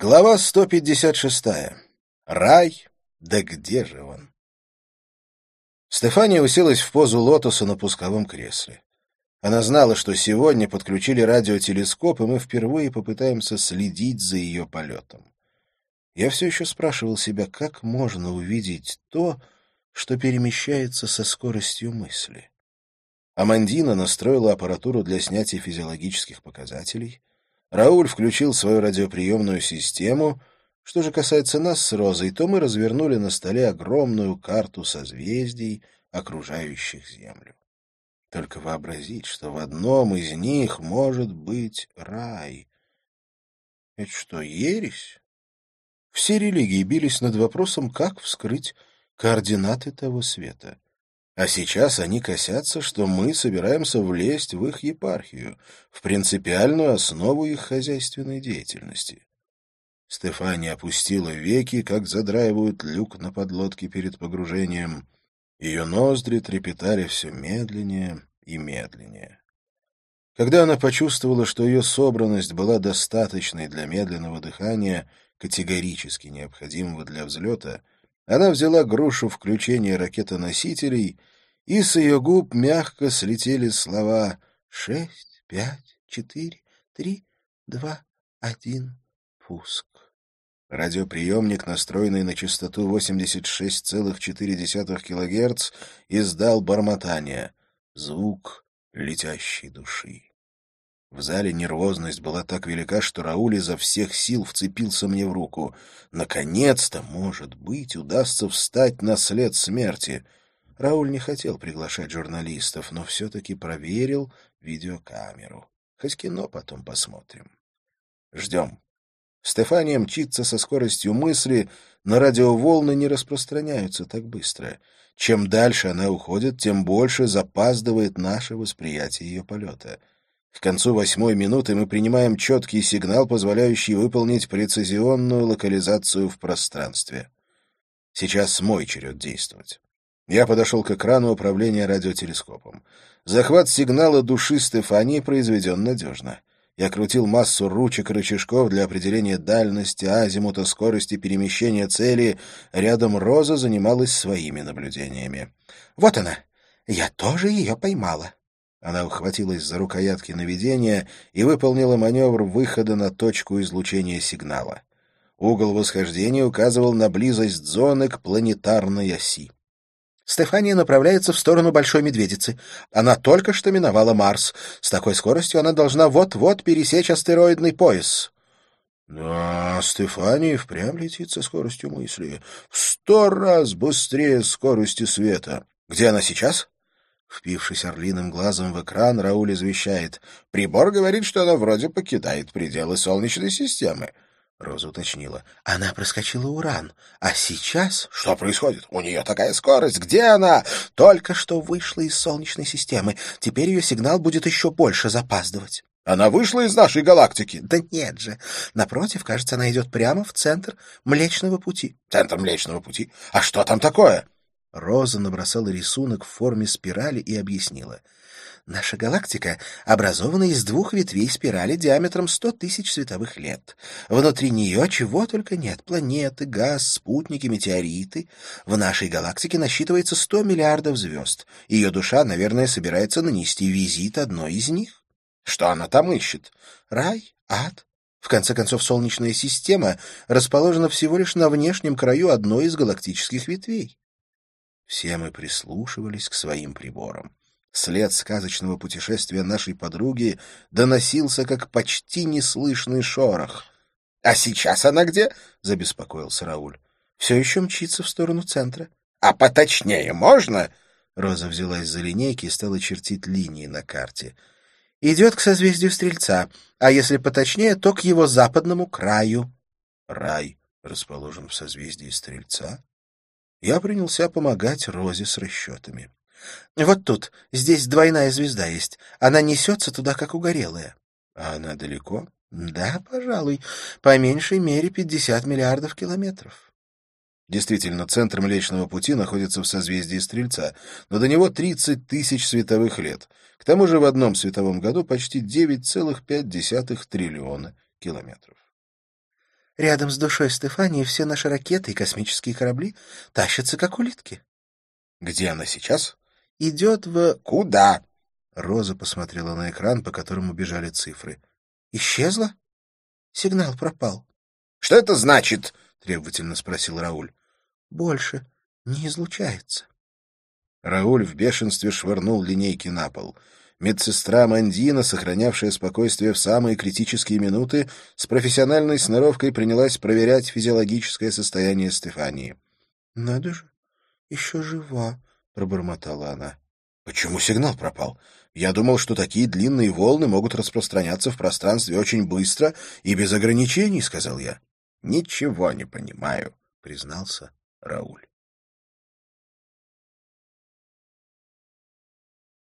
Глава 156. Рай, да где же он? Стефания уселась в позу лотоса на пусковом кресле. Она знала, что сегодня подключили радиотелескоп, и мы впервые попытаемся следить за ее полетом. Я все еще спрашивал себя, как можно увидеть то, что перемещается со скоростью мысли. Амандина настроила аппаратуру для снятия физиологических показателей — Рауль включил свою радиоприемную систему. Что же касается нас с Розой, то мы развернули на столе огромную карту созвездий, окружающих Землю. Только вообразить, что в одном из них может быть рай. Это что, ересь? Все религии бились над вопросом, как вскрыть координаты того света. А сейчас они косятся, что мы собираемся влезть в их епархию, в принципиальную основу их хозяйственной деятельности. Стефания опустила веки, как задраивают люк на подлодке перед погружением. Ее ноздри трепетали все медленнее и медленнее. Когда она почувствовала, что ее собранность была достаточной для медленного дыхания, категорически необходимого для взлета, она взяла грушу включения ракетоносителей, и с ее губ мягко слетели слова «шесть, пять, четыре, три, два, один, пуск». Радиоприемник, настроенный на частоту 86,4 кГц, издал бормотание. Звук летящей души. В зале нервозность была так велика, что Рауль изо всех сил вцепился мне в руку. Наконец-то, может быть, удастся встать на след смерти. Рауль не хотел приглашать журналистов, но все-таки проверил видеокамеру. Хоть кино потом посмотрим. Ждем. Стефания мчится со скоростью мысли, но радиоволны не распространяются так быстро. Чем дальше она уходит, тем больше запаздывает наше восприятие ее полета — к концу восьмой минуты мы принимаем четкий сигнал, позволяющий выполнить прецизионную локализацию в пространстве. Сейчас мой черед действовать. Я подошел к экрану управления радиотелескопом. Захват сигнала души Стефании произведен надежно. Я крутил массу ручек и рычажков для определения дальности, азимута, скорости перемещения цели. Рядом Роза занималась своими наблюдениями. «Вот она! Я тоже ее поймала!» Она ухватилась за рукоятки наведения и выполнила маневр выхода на точку излучения сигнала. Угол восхождения указывал на близость зоны к планетарной оси. Стефания направляется в сторону Большой Медведицы. Она только что миновала Марс. С такой скоростью она должна вот-вот пересечь астероидный пояс. Да, Стефания впрямь летит со скоростью мысли. В сто раз быстрее скорости света. Где она сейчас? Впившись орлиным глазом в экран, Рауль извещает. «Прибор говорит, что она вроде покидает пределы Солнечной системы». Роза уточнила. «Она проскочила Уран. А сейчас...» «Что происходит? У нее такая скорость. Где она?» «Только что вышла из Солнечной системы. Теперь ее сигнал будет еще больше запаздывать». «Она вышла из нашей галактики?» «Да нет же. Напротив, кажется, она идет прямо в центр Млечного Пути». «Центр Млечного Пути? А что там такое?» Роза набросала рисунок в форме спирали и объяснила. Наша галактика образована из двух ветвей спирали диаметром сто тысяч световых лет. Внутри нее чего только нет — планеты, газ, спутники, метеориты. В нашей галактике насчитывается сто миллиардов звезд. Ее душа, наверное, собирается нанести визит одной из них. Что она там ищет? Рай? Ад? В конце концов, Солнечная система расположена всего лишь на внешнем краю одной из галактических ветвей. Все мы прислушивались к своим приборам. След сказочного путешествия нашей подруги доносился как почти неслышный шорох. — А сейчас она где? — забеспокоился Рауль. — Все еще мчится в сторону центра. — А поточнее можно? Роза взялась за линейки и стала чертить линии на карте. — Идет к созвездию Стрельца, а если поточнее, то к его западному краю. — Рай расположен в созвездии Стрельца? Я принялся помогать Розе с расчетами. «Вот тут, здесь двойная звезда есть. Она несется туда, как угорелая». «А она далеко?» «Да, пожалуй. По меньшей мере пятьдесят миллиардов километров». Действительно, центр Млечного Пути находится в созвездии Стрельца, но до него 30 тысяч световых лет. К тому же в одном световом году почти 9,5 триллиона километров. Рядом с душой Стефании все наши ракеты и космические корабли тащатся, как улитки. Где она сейчас? Идет в... Куда? Роза посмотрела на экран, по которому бежали цифры. Исчезла? Сигнал пропал. Что это значит? Требовательно спросил Рауль. Больше не излучается. Рауль в бешенстве швырнул линейки на пол. Медсестра Мандина, сохранявшая спокойствие в самые критические минуты, с профессиональной сноровкой принялась проверять физиологическое состояние Стефании. — Надо же, еще жива, — пробормотала она. — Почему сигнал пропал? Я думал, что такие длинные волны могут распространяться в пространстве очень быстро и без ограничений, — сказал я. — Ничего не понимаю, — признался Рауль.